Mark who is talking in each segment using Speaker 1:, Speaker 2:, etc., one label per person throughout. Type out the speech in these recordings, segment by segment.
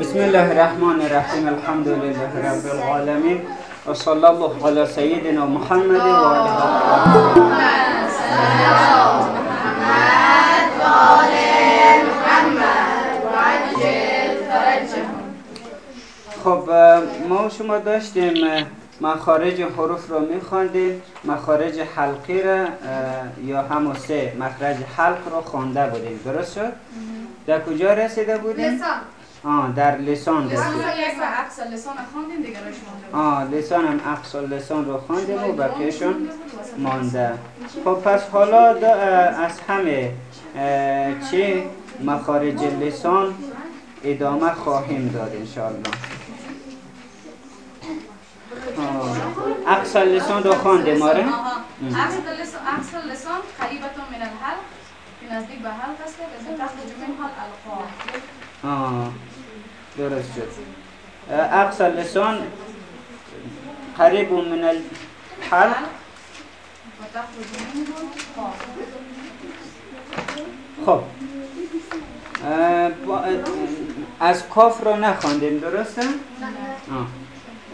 Speaker 1: بسم الله الرحمن الرحیم الحمد لله رب العالمین و صلی الله علی سیدنا محمد و آله خب ما و شما داشتیم مخارج حروف رو میخواندیم مخارج حلقی را یا همون سه مخرج حلق رو خوانده بودیم درست شد؟ در کجا رسیده بودیم؟ آه در لسان
Speaker 2: لسان
Speaker 1: رسید
Speaker 2: یک و عکس لسان خواندیم دیگه
Speaker 1: آه لسان هم عقص لسان رو خواندیم و بقیهشون مانده. خب پس حالا از همه چه مخارج لسان ادامه خواهیم داد انشاءالله. عقص لسان رو خوانده آره؟
Speaker 2: عکس لسان قریبتون من الحلق نزدیک به حلق است لازم تخرج منها الالفاظ
Speaker 1: آه. درست شد. عقص لسان قریب من الحلق خب. از کاف رو نخواندیم درسته؟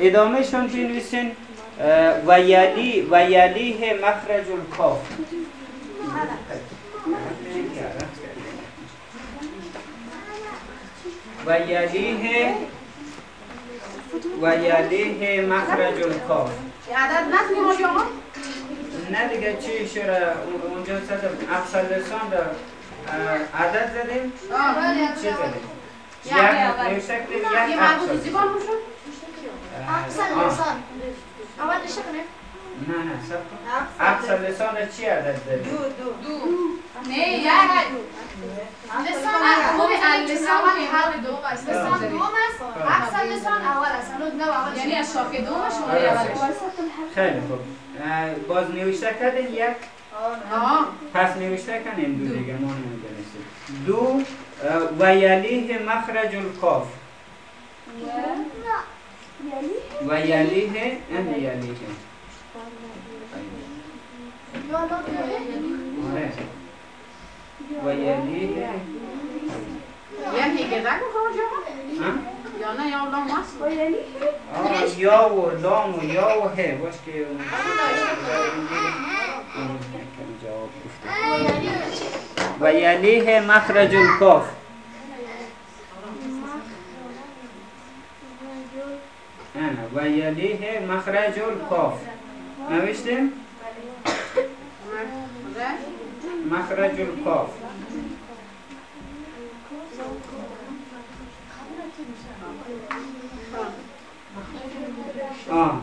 Speaker 1: ادامه شون بنویسین. و یلی و یلیه مخرج الکاف. و یلیه و یلیه مخرج الکاف
Speaker 2: عدد شما؟
Speaker 1: نه دیگه چی شده اونجا زدم افصل لسان را عدد زدیم؟ چی زدیم؟ یک
Speaker 2: یک
Speaker 1: نوشته کردیم یک
Speaker 2: یه مربوط
Speaker 1: افصل
Speaker 2: زبان بشون
Speaker 1: اه، آه.
Speaker 3: اول کنه
Speaker 1: نه نه سب کن افصل لسان چی عدد زدیم؟
Speaker 2: دو. نه لسان است
Speaker 3: لسان
Speaker 2: لسان
Speaker 3: دوم است اکثر لسان اول است نه اول
Speaker 2: یعنی دوم. اولش
Speaker 1: خیلی خوب باز نوشته کردین یک
Speaker 2: آها
Speaker 1: پس نوشته کنیم دو دیگه ما نمی‌دونستیم دو و یلیه مخرج الکاف و یلیه ان یلیه و یلیه
Speaker 2: یعنی که دکو خواهد
Speaker 1: ها؟
Speaker 2: یا نه یا لام است
Speaker 1: آه، یا و لام و یا و he باش که اون- اون یکم جواب گفته. و یلیه مخرج الکاف. انا و یلیه مخرج الکاف. نوشتیم مخرج القاف آه.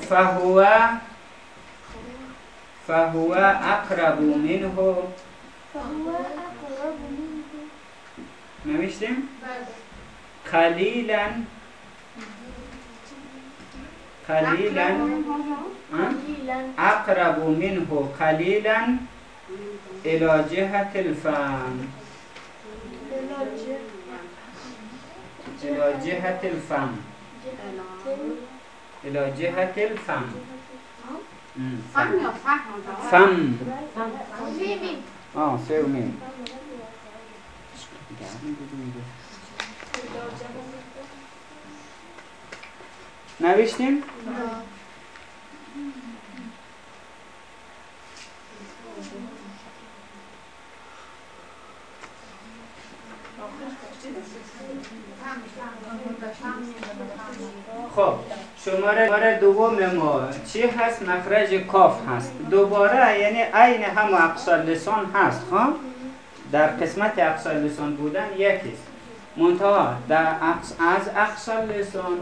Speaker 1: فهو فهو أقرب منه. فهو أقرب منه. نوشتم؟ قليلا قليلا أقرب منه. قليلا الى جهة الفم. الى جهة الفم. الى جهة الفم.
Speaker 2: فهم یا
Speaker 1: فم. آه سه میم نوشتیم؟ خب شماره دوم ما. چی هست؟ مخرج کاف هست. دوباره یعنی عین هم اقصال لسان هست ها در قسمت اقصال لسان بودن یکیست منتها در اقص... از اقصال لسان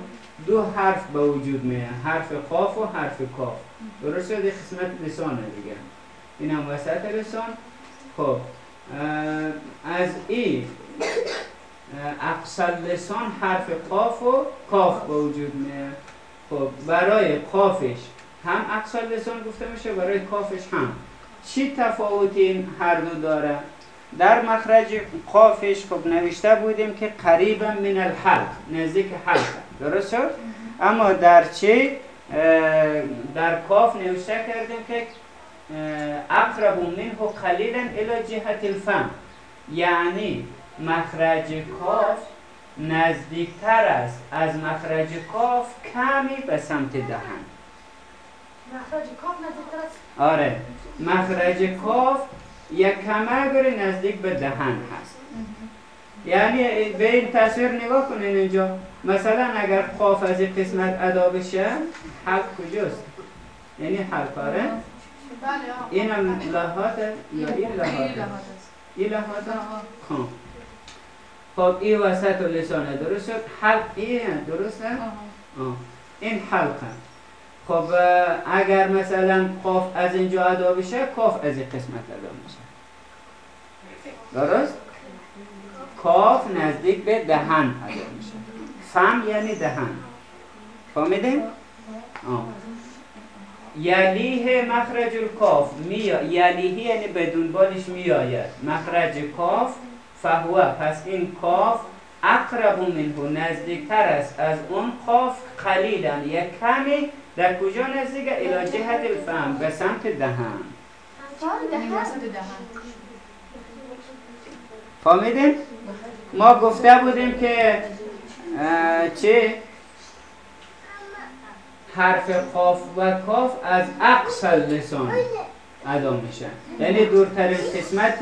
Speaker 1: دو حرف به وجود میاد. حرف قاف و حرف کاف. درست شد قسمت لسان دیگه. این هم وسط لسان. خب از این اقصال لسان حرف قاف و کاف به وجود میاد خب برای قافش هم اقصال لسان گفته میشه برای کافش هم. چی تفاوتی این هر دو داره؟ در مخرج قافش خب نوشته بودیم که قریبا من الحلق نزدیک حلق. درست شد؟ اما در چی در کاف نوشته کردیم که اقرب منه قلیلا الى جهت الفم. یعنی مخرج کاف نزدیکتر است. از مخرج کاف کمی به سمت دهن.
Speaker 3: مخرج کاف نزدیکتر است؟
Speaker 1: آره. مخرج کاف یک کمه نزدیک به دهن هست. یعنی به این تصویر نگاه کنین اینجا. مثلا اگر قاف از این قسمت ادا بشه حلق کجاست؟ یعنی حلق آره؟
Speaker 2: بله.
Speaker 1: این هم لحاته یا این
Speaker 2: است.
Speaker 1: این لحاته
Speaker 2: آه.
Speaker 1: خب این وسط و لسانه. درست شد حلق این درسته؟
Speaker 2: آه.
Speaker 1: این حلقه خب اگر مثلا قاف از اینجا ادا بشه کاف از این قسمت ادا میشه. درست؟ کاف نزدیک به دهن ادا میشه. فم یعنی دهن. فهمیدین؟ آه. یلیه مخرج الکاف میا یلیه یعنی به دنبالش میآید. مخرج کاف فهوه پس این کاف اقرب منه نزدیکتر است از اون قاف قلیلا یک کمی در کجا نزدیک؟ الى جهت الفم به سمت دهن. فهمیدین؟ ما گفته بودیم که چه حرف قاف و کاف از اقصى لسان ادا میشه. یعنی دورترین قسمت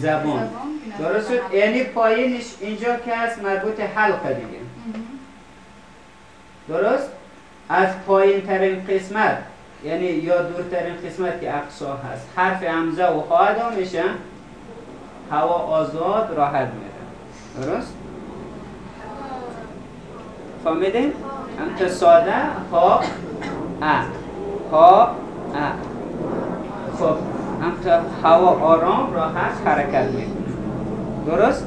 Speaker 1: زبان. درست؟ شد یعنی پایینش اینجا که هست مربوط حلقه دیگه. درست؟ از پایین ترین قسمت یعنی یا دورترین قسمت که اقصا هست حرف همزه و ها میشه. هوا آزاد راحت میره. درست؟ فهمیدین؟ هم ساده ها ا. ها ا. خب. هم تا هوا آرام راحت حرکت می‌کنه. درست؟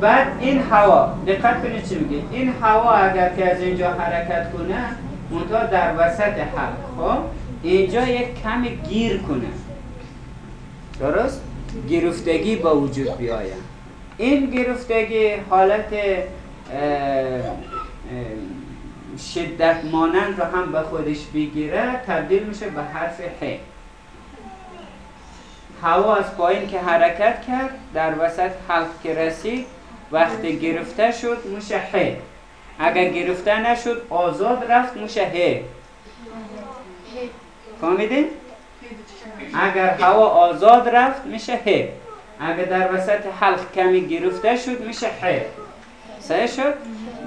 Speaker 1: بعد این هوا دقت کنید چی میگه. این هوا اگر که از اینجا حرکت کنه منتها در وسط حلق خب؟ اینجا یک کمی گیر کنه. درست؟ گرفتگی با وجود بیاید. این گرفتگی حالت شدت مانند رو هم به خودش بگیره تبدیل میشه به حرف ح. هوا از پایین که حرکت کرد در وسط حلق که رسید وقتی گرفته شد میشه ح. اگر گرفته نشد آزاد رفت میشه ه فهمیدین؟ اگر هوا آزاد رفت میشه ه اگر در وسط حلق کمی گرفته شد میشه ح. صحیح شد؟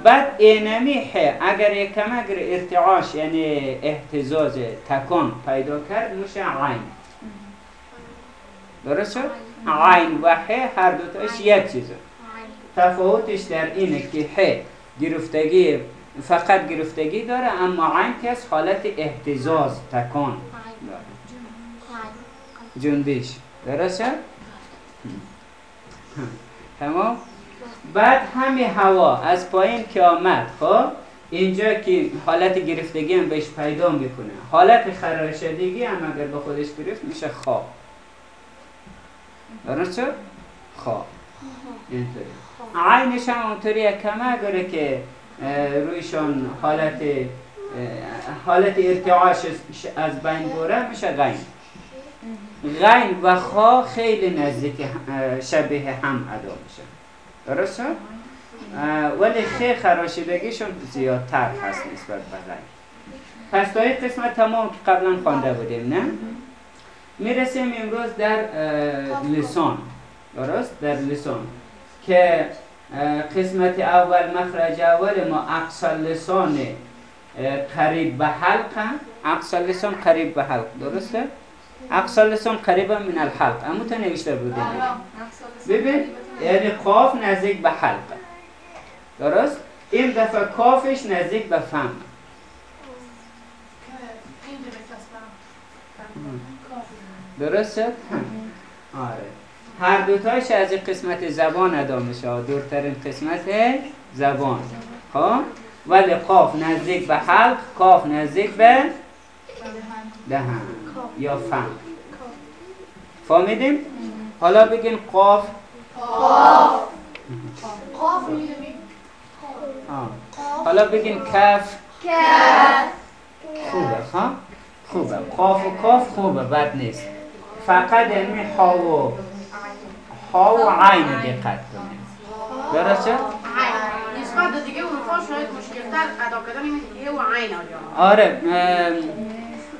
Speaker 1: بعد اینمی ح. اگر یک اگر ارتعاش یعنی احتزاز تکان پیدا کرد میشه عین. درست شد؟ عین و ح هر دوتاش یک چیزه تفاوتش در اینه که ح گرفتگی فقط گرفتگی داره اما عین که از حالت احتزاز تکان داره جنبش درست شد؟ تمام؟ بعد همین هوا از پایین که آمد خب اینجا که حالت گرفتگی هم بهش پیدا می‌کنه حالت خراشدگی هم اگر به خودش گرفت میشه خواب درست شد؟ خواب اینطوری. عینش هم اونطوری کمه اگره که اه، رویشان حالت حالت ارتعاش از بین بره میشه غین. غین و خا خیلی نزدیک شبیه هم ادا میشه. درست شد؟ اه، ولی خی خراشیدگیشون زیادتر هست نسبت به غین. پس تا قسمت تمام که قبلا خوانده بودیم نه؟ می‌رسیم امروز در اه، لسان. درست؟ در لسان. که قسمت اول مخرج اول ما اقصى لسان قریب به حلق اقصى لسان قریب به حلق. درسته؟ اقصى لسان قریب من الحلق. اما تا نوشته بودیم ببین یعنی قاف نزدیک به حلقه درست؟ این دفعه کافش نزدیک به فم. درست شد؟ آره. هر دوتایش از این قسمت زبان ادا میشه دورترین قسمت زبان. خب؟ ولی قاف نزدیک به حلق کاف نزدیک به دهن. یا فم فهمیدیم؟ حالا بگین قاف.
Speaker 3: قاف می‌دونی.
Speaker 1: آه. حالا بگین کف.
Speaker 3: کف.
Speaker 1: خوبه ها؟ خوبه. قاف و کاف خوبه بد نیست. فقط یعنی ها و ها و عین دقت کنید درسته؟
Speaker 3: نسبت به دیگه اروپا شاید مشکلتر ادا کردن و عین
Speaker 1: آره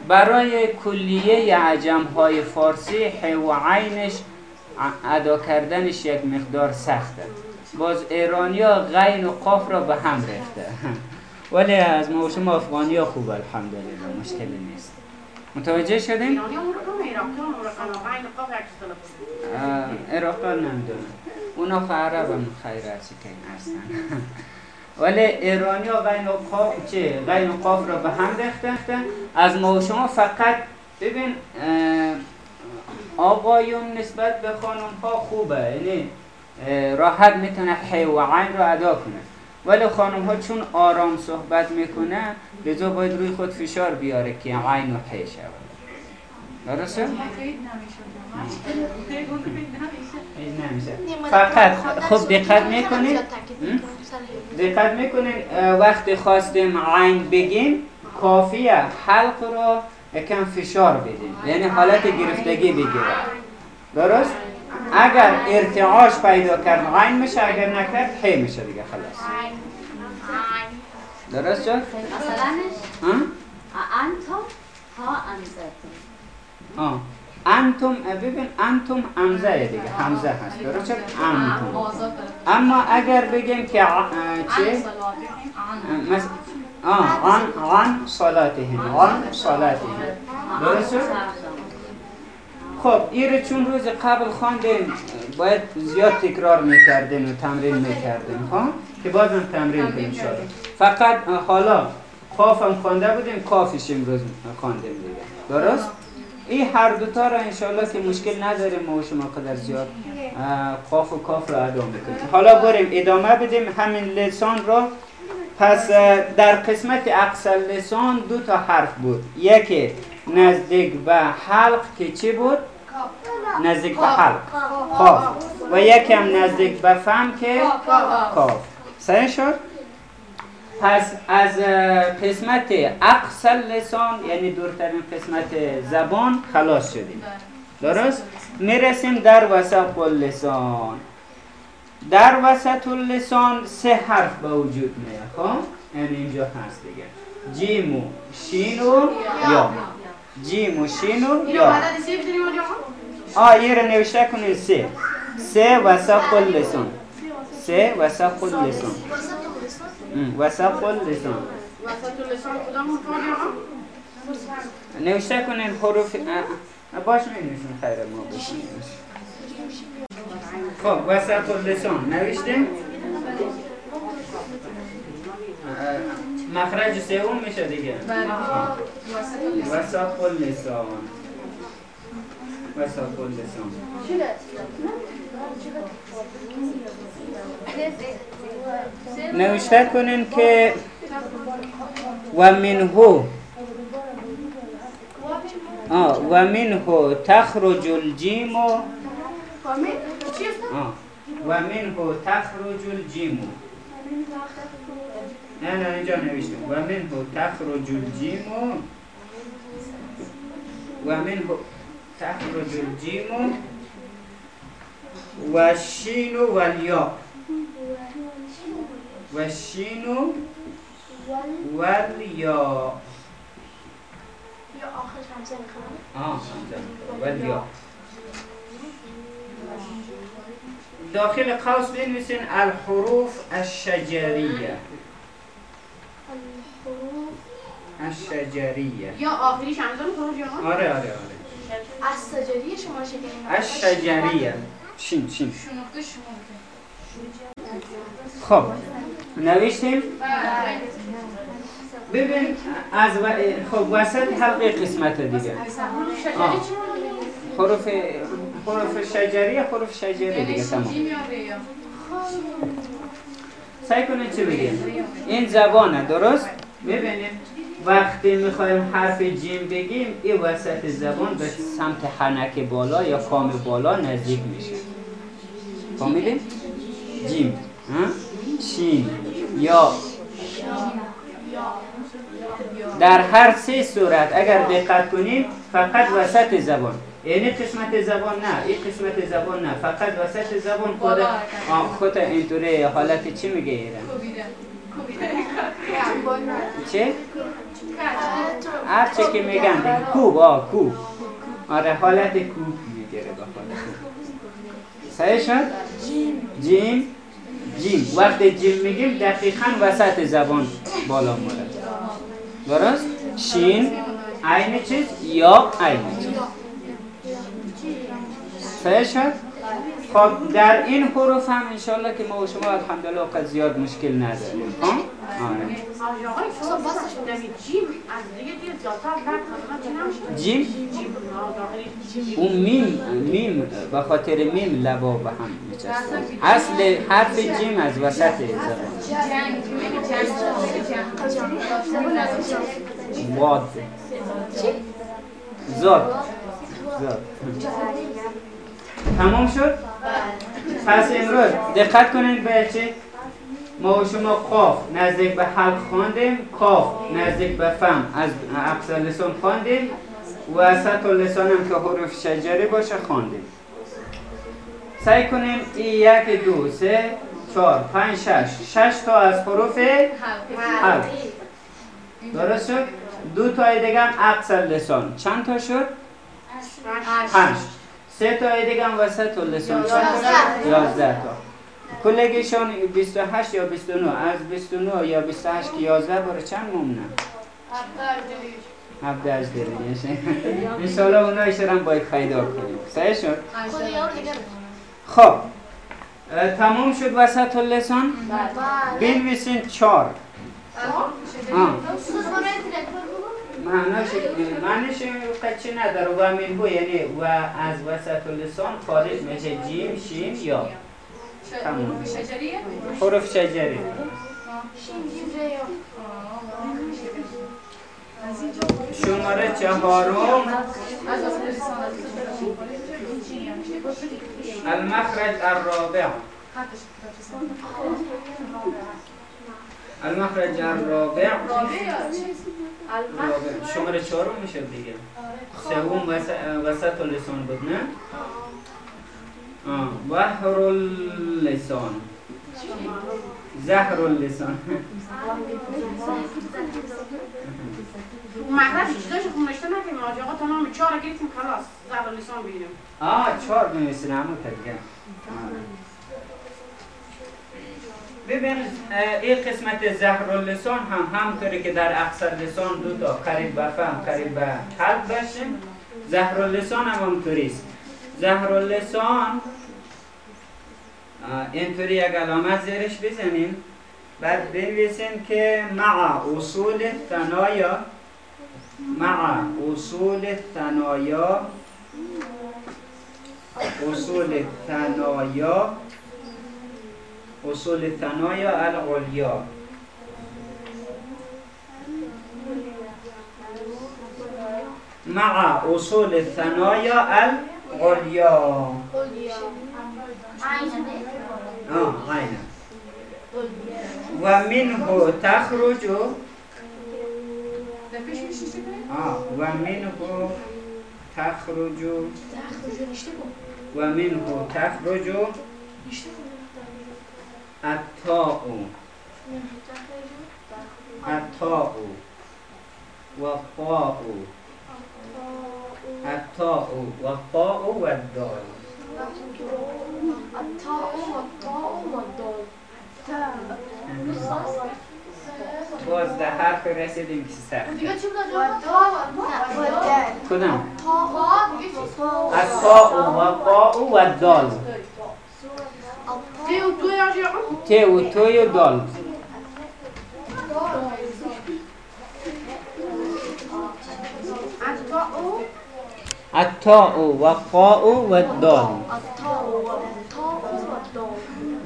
Speaker 1: برای کلیه عجم های فارسی ح و عینش ادا کردنش یک مقدار سخته. باز ایرانیا غین و قاف را به هم ریخته. ولی از ما شما افغانی خوب الحمدلله مشکلی نیست. متوجه شدیم؟
Speaker 3: ایرانی اون رو عراقی اون رو عین قاف عکس تلفن
Speaker 1: عراقا نمی‌دونم. اونا خو عرب هم خیراتی که این هستن. ولی ایرانی ها غین و قاف چه؟ غین و قاف را به هم ریخته از ما و شما فقط ببین آقایون نسبت به خانم ها خوبه. یعنی راحت می‌تونه حی و عین را ادا کنه. ولی خانم ها چون آرام صحبت می‌کنه لذا باید روی خود فشار بیاره که عین و حی شود. درسته؟
Speaker 2: نمیشه
Speaker 1: فقط خوب دقت می‌کنید؟ دقت می‌کنین وقتی خواستیم عین بگیم کافیه حلق رو یکم فشار بدیم. یعنی حالت گرفتگی بگیره درست؟ اگر ارتعاش پیدا کرد عین میشه اگر نکرد حی میشه دیگه خلاص درست شد؟ ها؟
Speaker 4: انتم ها انزتم
Speaker 1: آه. انتم ببین انتم همزه دیگه همزه هست درست شد؟ انتم اما اگر بگیم که چه؟ آه عن عن صلاتهم عن صلاتهم درست شد؟ خب این رو چون روز قبل خواندیم باید زیاد تکرار می‌کردیم و تمرین می‌کردیم ها که بازم تمرین کنیم شد فقط حالا قافم خوانده بودیم کافش امروز خواندیم دیگه. درست؟ این هر دوتا را انشالله که مشکل نداریم ما و شما قدر زیاد قاف و کاف را ادا می‌کنیم. حالا بریم ادامه بدیم. همین لسان را پس در قسمت اقصى لسان دو تا حرف بود. یکی نزدیک به حلق که چی بود؟ نزدیک به حلق. قاف و یکی هم نزدیک به فم که کاف. صحیح شد؟ پس از قسمت اقصى لسان یعنی دورترین قسمت زبان خلاص شدیم. درست؟ می‌رسیم در وسط اللسان در وسط اللسان سه حرف به وجود میاد خب؟ یعنی اینجا هست دیگه. جیم و شین و یا. جیم و شین و آه یه رو نوشته کنید سه سه وسط اللسان سه وسط اللسان
Speaker 3: حرف آجا
Speaker 1: نوشته کنین حروف باش می نویسیم خیر ما خب وسط اللسان نوشتیم مخرج سوم میشه دیگه.
Speaker 2: بله. وسط.
Speaker 1: وسط اللسان وسط اللسان نوشته کنین که و منهو. آه و منهو تخرج الجیم. و منهو تخرج الجیم. نه نه اینجا نوشتم و منهو تخرج الجیم و منهو تخرج الجیم و الشین و الیا و الشین و الیا
Speaker 3: یا آخر همزه می‌خوام.
Speaker 1: آه والیا. داخل قوس بنویسین الحروف الشجریه. الشجریه.
Speaker 3: یا آخریش همزه می‌خوام آجا
Speaker 1: آره آره آره.
Speaker 3: از سجری شما شکنیم
Speaker 1: الشجریه. شین شین
Speaker 2: شنوخته شنوخته
Speaker 1: خب نوشتیم؟
Speaker 2: بله.
Speaker 1: ببین از و... خب وسط حلقه قسمت دیگه. آه. حروف حروف شجریه حروف شجریه
Speaker 2: یعنی
Speaker 1: دیگه تمام
Speaker 2: یا ریا
Speaker 1: سعی کنید چی بگیم؟ این زبانه درست؟ ببینید وقتی می‌خوایم حرف جیم بگیم این وسط زبان به سمت حنک بالا یا کام بالا نزدیک میشه. فهمیدیم؟ جیم؟ شین یا. در هر سه صورت اگر دقت کنیم فقط وسط زبان. یعنی قسمت زبان نه این قسمت زبان نه. فقط وسط زبان خود خود اینطوری حالت چی میگه ایران؟ چه؟ هر چه که میگن دیگه. کوب آه کوب. آره حالت کوب می‌گیره با خودش. صحیح شد؟ جیم؟ جیم. وقتی جیم میگیم دقیقا وسط زبان بالا مورد درست؟ شین عین چیز یا عین چیز؟ صحیح شد؟ خب در این حروف هم انشالله که ما و شما الحمدلله قد زیاد مشکل نداریم خب؟
Speaker 3: جیم؟
Speaker 1: اون میم میم به خاطر میم لبا به هم میچسبه اصل حرف جیم از وسط زبان واد. زاد. زاد. تمام شد؟ پس امروز دقت کنید به چی؟ ما و شما قاف نزدیک به حلق خواندیم کاف نزدیک به فم. از اقصى لسان خواندیم وسط و لسان هم که حروف شجری باشه خواندیم. سعی کنیم این یک دو سه چهار پنج شش. شش تا از حروف حلق. درست شد؟ دو تای دیگه هم اقصى لسان. چند تا شد؟ هشت. سه تا دیگه هم وسط و لسان؟ یازده. تا؟ کلگیشان 28 یا 29 از 29 یا 28 که 11 برای چند ممنه؟ 17 دیگه انشاءالله اونایش هم باید پیدا کنیم صحیح شد؟ خب. تمام شد وسط و لسان؟ بنویسین چار آه. معناش معنیش قچی نداره. و من بو یعنی و از وسط لسان خارج میشه جیم شین یا تمام. حروف شجری. شماره چهارم. المخرج الرابع. المخرج الرابع. رابع. شماره چهارم میشه دیگه. سوم وس- وسط اللسان بود نه؟ آه. بحر اللسان زهر اللسان
Speaker 3: مطلب چیزاش خون نشته نکنیم آجی آقا تمام چهار رو گرفتیم خلاص. زهر لسان بگیریم.
Speaker 1: آه چهار بنویسین همون دیگه ببین این قسمت زهر اللسان هم همطوری که در اکثر لسان دو تا قریب به فهم قریب به حلق باشیم. زهر اللسان هم همطوری است. زهر اللسان اه، اینطوری یک علامت زیرش بزنیم. بعد بنویسیم که مع اصول ثنایا مع اصول ثنایا اصول ثنایا اصول ثنایا العلیا. مع اصول ثنایا العلیا. آه عینا و منه تخرج؟ آه و منه تخرج و منه تخرج التاء التاء والطاء التاء والطاء والدال. باز در حرف رسیدیم که سخت
Speaker 3: دیگه چی بود
Speaker 1: کدام التاء والطاء والدال.
Speaker 3: و آقا
Speaker 1: ت و توی و دال.
Speaker 3: او
Speaker 1: التاء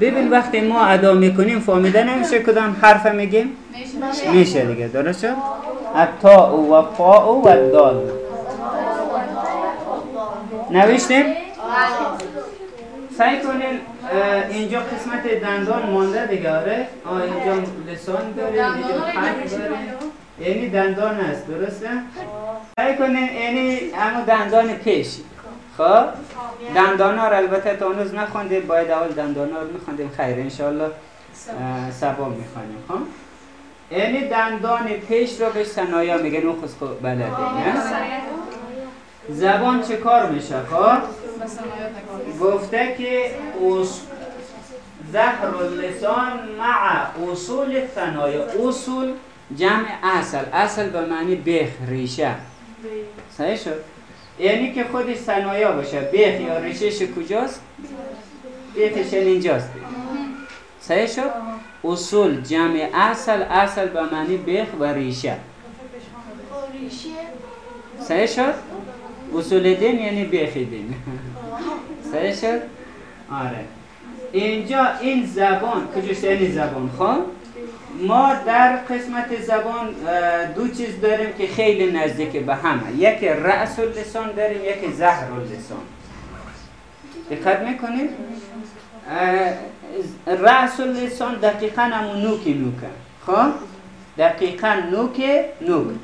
Speaker 1: ببین وقتی ما ادا می‌کنیم فهمیده نمیشه کدام حرف میگیم؟
Speaker 2: میشه
Speaker 1: دیگه درست شد؟ التاء والطاء والدال نوشتیم؟ سعی کنین اه، اینجا قسمت دندان مانده دیگه آره. آه اینجا لسان داریم اینجا
Speaker 2: دندان نمیشه
Speaker 1: داریم یعنی دندان است درسته؟ سعی کنین یعنی همون دندان پیش. خب؟ دندانا رو البته تا هنوز نخوندیم باید اول دندانا رو میخوندیم خیر انشالله سبا. می‌خوانیم. خب؟ یعنی دندان پیش رو به سنایا میگن اون خود بلده نه؟ زبان چه کار میشه؟ خب؟ گفته که زهر اللسان مع اصول ثنایا اصول جمع اصل. اصل به معنی بیخ ریشه. صحیح شد؟ یعنی که خودش ثنایا باشه. بیخ یا ریشهش کجاست؟ بیخش اینجاست. صحیح شد؟ اصول جمع اصل. اصل به معنی بیخ و ریشه. صحیح شد؟ اصول دین یعنی بیخ دین. شد آره. اینجا این زبان کجاست یعنی زبان؟ خب. ما در قسمت زبان دو چیز داریم که خیلی نزدیک به همه. یکی رأس اللسان داریم یکی زهر اللسان دقت می‌کنید؟ رأس اللسان دقیقا همون نوک نوکه خب؟ دقیقا نوک نوک.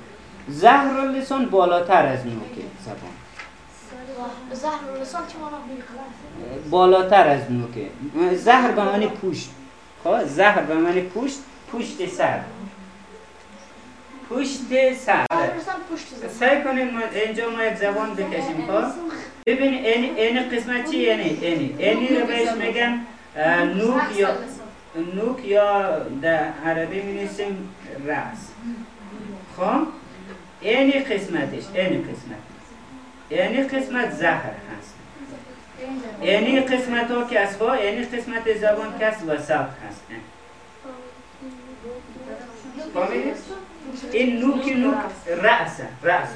Speaker 1: زهر اللسان بالاتر از نوک زبان. بالاتر از نوکه. زهر به معنی پوشت. خب زهر به معنی پوشت پشت سر. پشت سر. سعی کنیم اینجا ما یک زبان بکشیم خب؟ ببین این این قسمت چی؟ یعنی اینی اینی رو بهش میگن نوک یا نوک یا در عربی می نویسیم رأس. خب؟ اینی قسمتش اینی قسمت. اینی قسمت زهر هست. اینی قسمت ها از اینی قسمت زبان که از وسط هست؟ این نوک نوک رأسه رأسه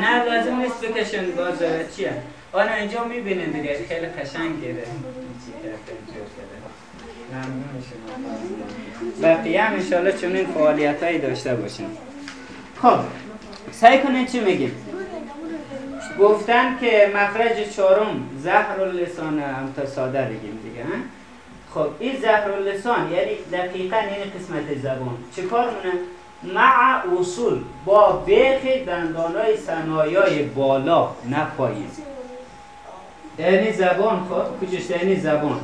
Speaker 1: نه لازم نیست بکشن باز چیه آن اینجا می‌بینید دیگه خیلی قشنگ گیره بقیه هم انشالله چون این فعالیت داشته باشیم خب. سعی کنید چی میگیم؟ گفتن که مخرج چهارم زهر اللسان هم تا ساده بگیم دیگه خب این زهر اللسان یعنی دقیقا این قسمت زبان چه کار مونه؟ مع اصول با بیخ دندانای سنایای بالا نه پایین یعنی زبان خب کجاش یعنی زبان.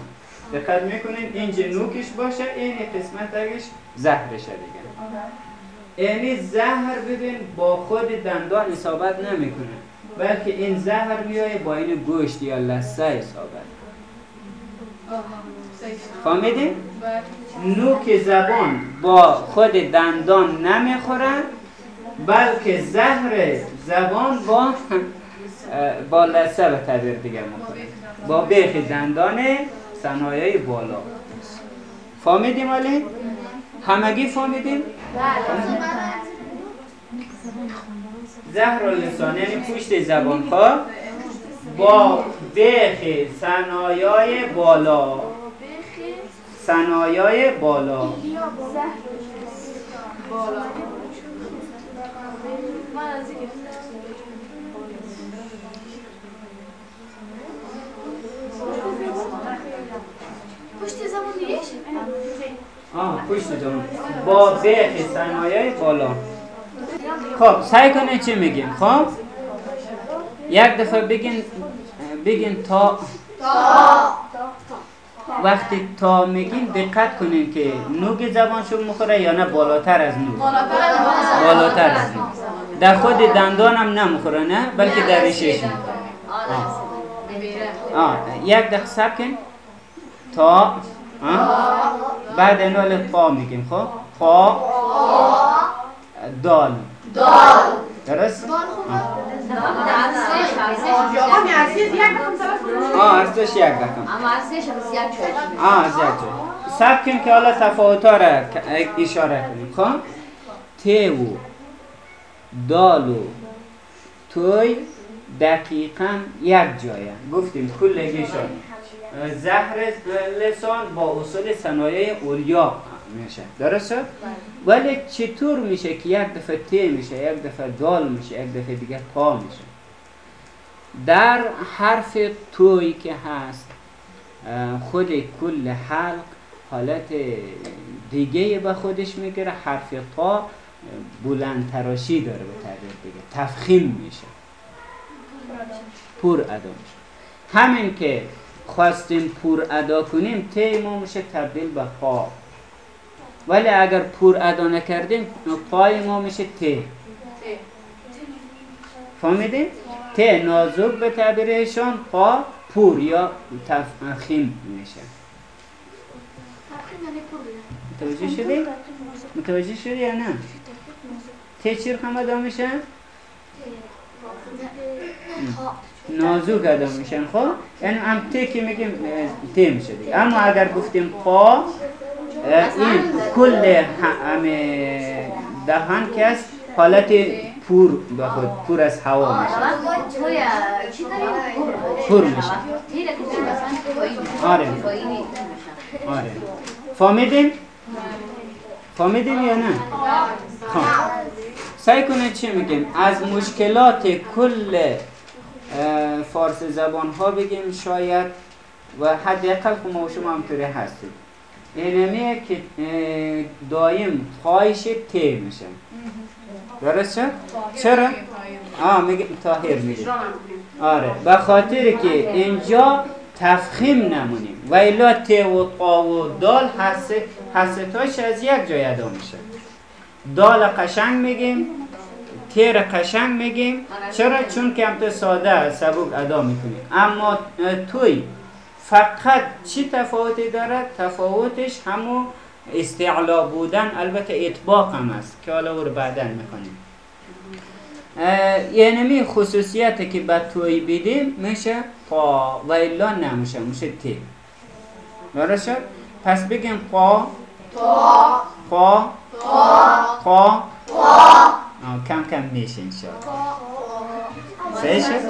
Speaker 1: دقت می‌کنین اینجا نوکش باشه این قسمت اگش زهرشه دیگه. یعنی زهر ببین با خود دندان اصابت نمی‌کنه بلکه این زهر میایه با این گوشت یا لسه اصابت فهمیدین؟ نوک زبان با خود دندان نمی‌خورن بلکه زهر زبان با با لسه به تعبیر دیگر می‌خوره با بیخ دندان صنایع بالا فهمیدیم ولی؟ همگی فهمیدیم؟ زهر لسان یعنی پشت زبان خواه با بیخ صنایای بالا. صنایای بالا.
Speaker 5: پشت زبان دیگه
Speaker 1: آه زبان با بیخ صنایای بالا. خب سعی کنید چی میگیم؟ خب؟ یک دفعه بگین بگین تا. وقتی تا میگیم دقت کنین که نوک زبانشون مخوره یا نه بالاتر از نوک. بالاتر از نوک. در خود دندان هم نمخوره نه؟ بلکه در ریشش آه. یک دقیقه سب کن. تا. بعد اینو پا میگیم خب؟ پا دال.
Speaker 5: دال.
Speaker 1: درست؟ آه ازش یک رقم
Speaker 4: اما هم زیاد شد.
Speaker 1: آه زیاد شد. سب کن که حالا تفاوت ها را اشاره کنیم خب؟ تیو دالو توی دقیقا یک جایه. گفتیم کلگی شد زهر لسان با اصول صنایع اولیا میشه. درست شد؟ ولی چطور میشه که یک دفعه تی میشه یک دفعه دال میشه یک دفعه دیگه تا میشه؟ در حرف توی که هست خود کل حلق حالت دیگه به خودش می‌گیره حرف تا بلند تراشی داره به تعبیر دیگه. تفخیم میشه. پور ادا میشه. همین که خواستیم پور ادا کنیم ت ما میشه تبدیل به پا ولی اگر پور ادا نکردیم پای ما میشه ت فهمیدین؟ ت نازک به تعبیرشان پا پور یا تفخیم میشه متوجه شدی؟ متوجه شدی یا نه؟ ت چی رقم ادا میشه؟ نازک ادا میشن. خب؟ یعنی هم ت که میگیم اه، ت میشه دیگه. اما اگر گفتیم پا این کل همه دهان که است حالت پور به خود پور از هوا میشه؟ پور میشه. آره. آره. فهمیدیم؟ فهمیدیم یا نه؟ خب. سعی کنید چی میگیم؟ از مشکلات کل اه، فارسی زبان ها بگیم شاید و حداقل که ما و شما همطوری هستید اینمیه که دایم خواهش ت میشه. درست شد؟ چرا؟ آه میگه تاهر میگه. آره به خاطر که اینجا تفخیم نمونیم. و الا ت و قا و دال حس- حستاش از یک جای ادا میشه. دال قشنگ میگیم. تیر قشنگ میگیم. چرا؟ چون که هم تو ساده سبک ادا می‌کنیم اما توی فقط چی تفاوتی دارد؟ تفاوتش همون استعلا بودن البته اطباق هم است که حالا او رو بعدا می‌کنیم یعنی خصوصیتی که به توی بدیم میشه پا و الا نمیشه میشه تی درست شد؟ پس بگیم پا پا پا پا آه، کم کم میشه انشاءالله صحیح شد؟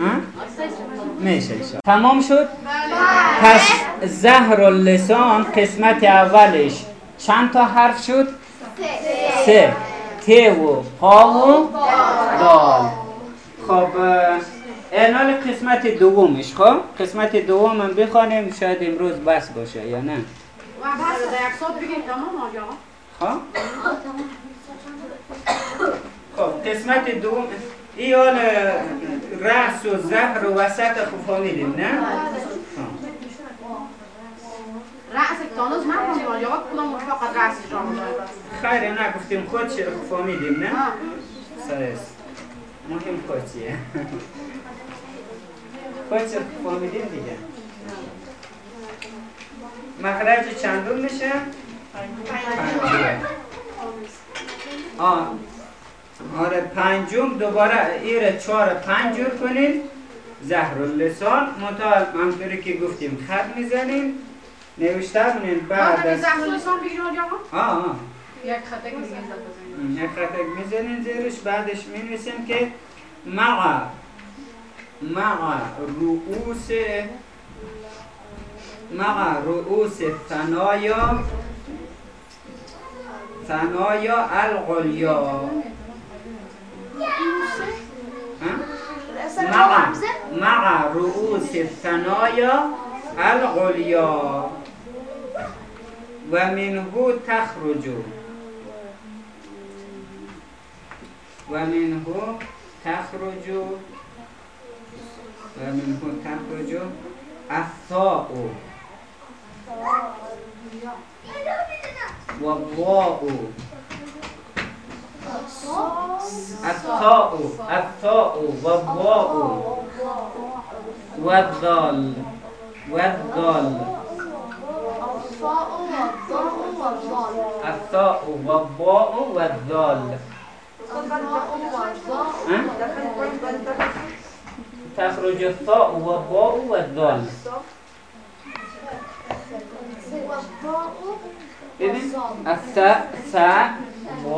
Speaker 1: ها؟ میشه انشاءالله تمام شد؟ پس زهر و لسان قسمت اولش چند تا حرف شد؟ سه ت و پا و دال خب اه، الان قسمت دومش خب؟ قسمت دوم هم بخوانیم شاید امروز بس باشه یا نه؟
Speaker 3: در یک ساعت بگیم تمام آقا
Speaker 1: خب؟ خب قسمت دوم این حال رأس و زهر و وسط خوب فهمیدیم نه؟ خب.
Speaker 3: رأس تانوز من کنیم یا کدام فقط رأس
Speaker 1: نه گفتیم خود چرا خوب فهمیدیم نه؟ سرس مهم خود چیه؟ خود چرا خوب فهمیدیم دیگه مخرج چندم میشه؟ پنجم آه آره پنجم دوباره ایره چهار پنج جور کنیم زهر لسان متا همطوری که گفتیم خط می‌زنیم. نوشته کنیم بعد از
Speaker 3: زهر لسان بگیم آقا.
Speaker 1: آه آه.
Speaker 2: یک زد بزنیم.
Speaker 1: یک خطک می‌زنین زیرش بعدش می نویسیم که مع مع رؤوس مع رؤوس ثنایا ثنایا العلیا ها؟ مع مع رؤوس الثنايا العليا ومنه تخرج. ومنه تخرج. ومنه تخرج. الثاء. والضاء الثاء الثاء والضاء. والضال والضال. الثاء والضاء والضال؟ تخرج الثاء والضاء والضال. ببین الثاء ثاء و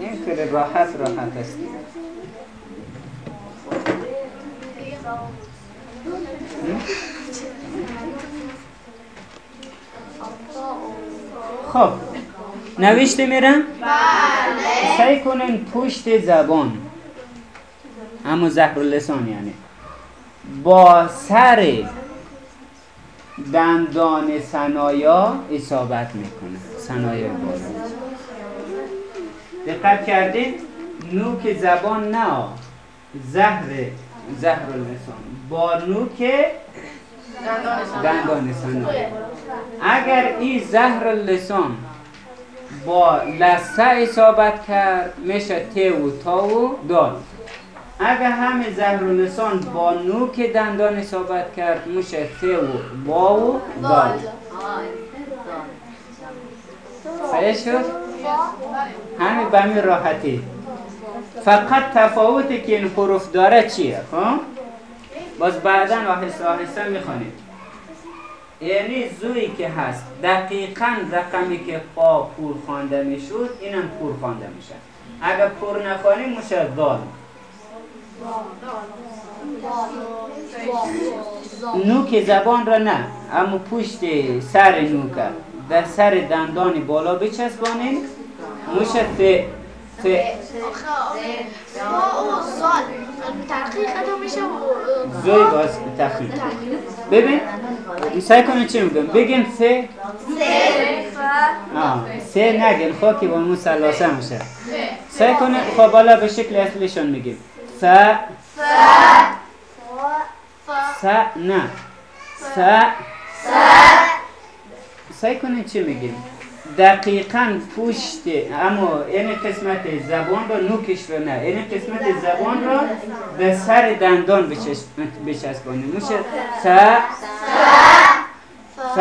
Speaker 1: این خیلی راحت راحت است. خب نوشته میرم؟ بله. سعی کنین پشت زبان. اما زهر لسان یعنی. با سر دندان سنایا اصابت می‌کنه. سنایای بالا. دقت کردید؟ نوک زبان نه زهر زهر لسان با نوک دندان سنایی اگر این زهر لسان با لسه اصابت کرد میشه ت و تا و دال اگر همه زهر لسان با نوک دندان اصابت کرد میشه ت و با و دال صحیح شد؟ همین به همین راحتی. فقط تفاوتی که این حروف داره چیه خب؟ باز بعدا آهسته آهسته می‌خوانیم. یعنی زویی که هست دقیقا رقمی که پا پور خوانده می‌شد اینم پور خوانده میشه اگر پور نخوانیم میشه دال نوک زبان را نه اما پشت سر نوک در سر دندان بالا بچسبانیم میشه ف ف
Speaker 5: و و
Speaker 1: زوی باز تخریب. ببین سعی کنید چی میگم؟ بگین ف سه نگین خاکی با اون سلاسه میشه. سعی کنید خب بالا به شکل اصلیشون میگیم. ف س نه. س سعی کنید چی میگیم دقیقا پشت اما این قسمت زبان را نوکش رو نه. این قسمت زبان را به سر دندان بچس- بچسبانیم میشه س س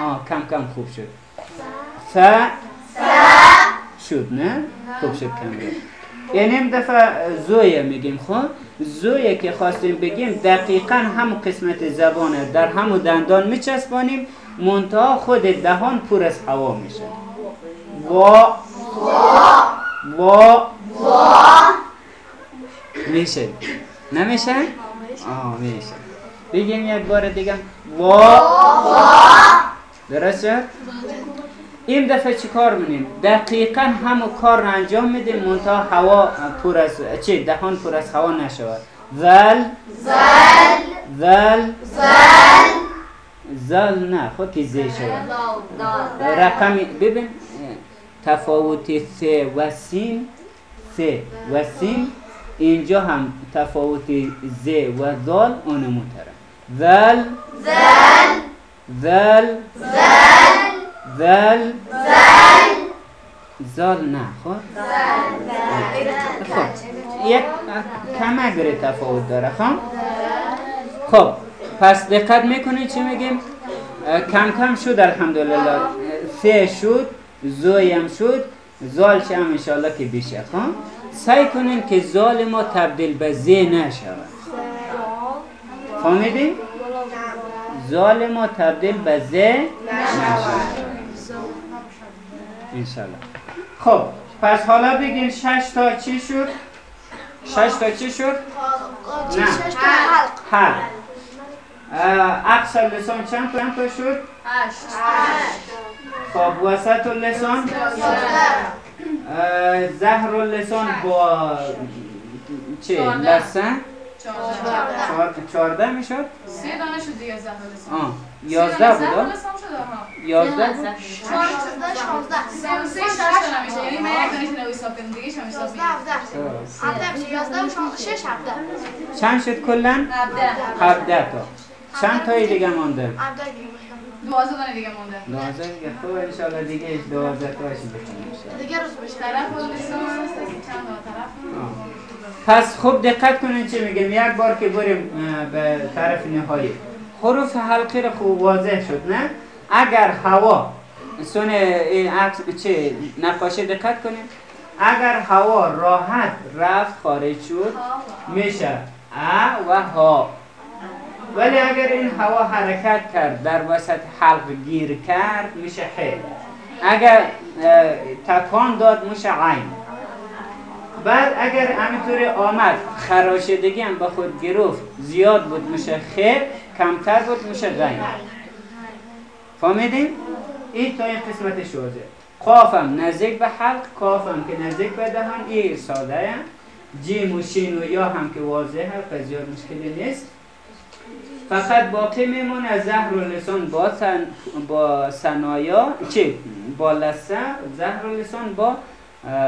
Speaker 1: آه کم کم خوب شد. س شد نه؟ خوب شد کم یعنی این دفعه زویه میگیم خب؟ زویه که خواستیم بگیم دقیقا هم قسمت زبانه. در همو دندان میچسبانیم. منتها خود دهان پر از هوا میشه. وا. وا. میشه. نمیشه؟ آه میشه. بگیم یک بار دیگه. وا. درست شد؟ این دفعه چی کار می‌کنیم؟ دقیقا همو کار رو انجام میدیم منتها هوا پر از چی دهان پر از هوا نشود. ذل. ذل. ذل نه خود که زی شود رقم ببین تفاوت ث و سین ث و سین اینجا هم تفاوت ز و ذال اونمو تره ذل ذل ذل زال. نه خب خب یک کمگری تفاوت داره خب خب پس دقت می‌کنید چی میگیم کم کم شد الحمدلله سه شد زوی هم شد زال چه هم انشالله که بیشه خب سعی کنین که زال ما تبدیل به زی نشود فهمیدین؟ زال ما تبدیل به ز نشود انشالله خب پس حالا بگین شش تا چی شد؟ شش تا چی شد؟ نه.
Speaker 5: حلق
Speaker 1: اقصى لسان چند تا چند تا شد؟ خب وسط لسان؟ زهر لسان با چه؟ لسان؟ چهار- چهارده. می‌شد؟
Speaker 2: سه دانه شد دیگه زهر لسان.
Speaker 1: آه یازده بود یازده بود؟
Speaker 2: چهار سه و سه شش دانه میشه یعنی من یک دانش رو حساب کنم دیگه حساب
Speaker 5: میشه یازده و شانزده شش هفته.
Speaker 1: چند شد کلن؟
Speaker 2: هفده
Speaker 1: هفده تا. چند تایی دیگه مانده؟
Speaker 2: دوازده دیگه مونده
Speaker 1: دوازده دیگه. خب انشالله دیگه دوازده تاشی بکنیم.
Speaker 5: دیگه روز بشه
Speaker 2: طرف و چند طرف
Speaker 1: پس خوب دقت کنین چی میگم یک بار که بریم به طرف نهایی. حروف حلقی رو خوب واضح شد نه؟ اگر هوا سون این عکس چه نقاشی دقت کنین. اگر هوا راحت رفت خارج شد میشه ا و ها. ولی اگر این هوا حرکت کرد در وسط حلق گیر کرد میشه ح اگر تکان داد میشه عین. بعد اگر همینطوری آمد خراشدگی هم به خود گرفت زیاد بود میشه خیر کمتر بود میشه غین. فهمیدین؟ این تا این قسمت شوزه قافم نزدیک به حلق کافم که نزدیک به دهان این ساده هم. جیم و شین و یا هم که واضحه زیاد مشکلی نیست. فقط باقی میمونه از زهر و لسان با, سن با سنایا چی؟ با لسه زهر و لسان با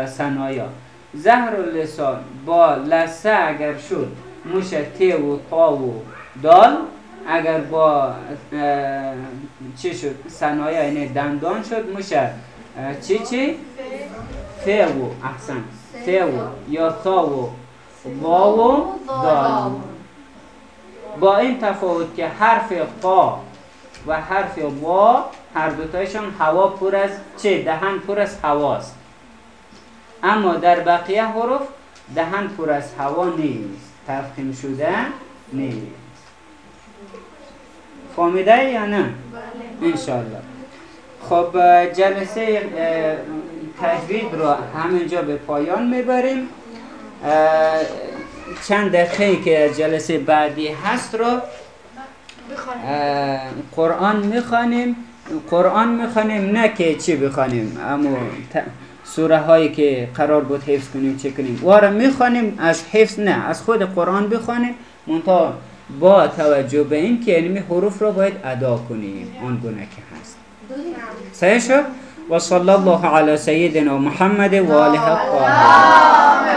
Speaker 1: سنایا. زهر اللسان با لسه اگر شد موشه ت و تا و دال. اگر با چی شد؟ صنایع یعنی دندان شد موشه چی چی ف و احسن ف و یا تا و وا و دال. با این تفاوت که حرف قا و حرف وا هر دوتایشان هوا پر از چه؟ دهن پر از هواست. اما در بقیه حروف دهن پر از هوا نیست. تفخیم شده نیست. فهمیده یا نه؟ انشالله خب جلسه تجوید رو همینجا به پایان می‌بریم. چند دقیقه که جلسه بعدی هست رو قرآن می‌خوانیم. قرآن می‌خوانیم نه که چی بخوانیم اما سوره هایی که قرار بود حفظ کنیم چه کنیم. واره می‌خوانیم از حفظ نه از خود قرآن بخوانیم. منتها با توجه به این که علمی حروف رو باید ادا کنیم آن گونه که هست. صحیح شد؟ و صلی الله علی سیدنا محمد و آله الطاهرین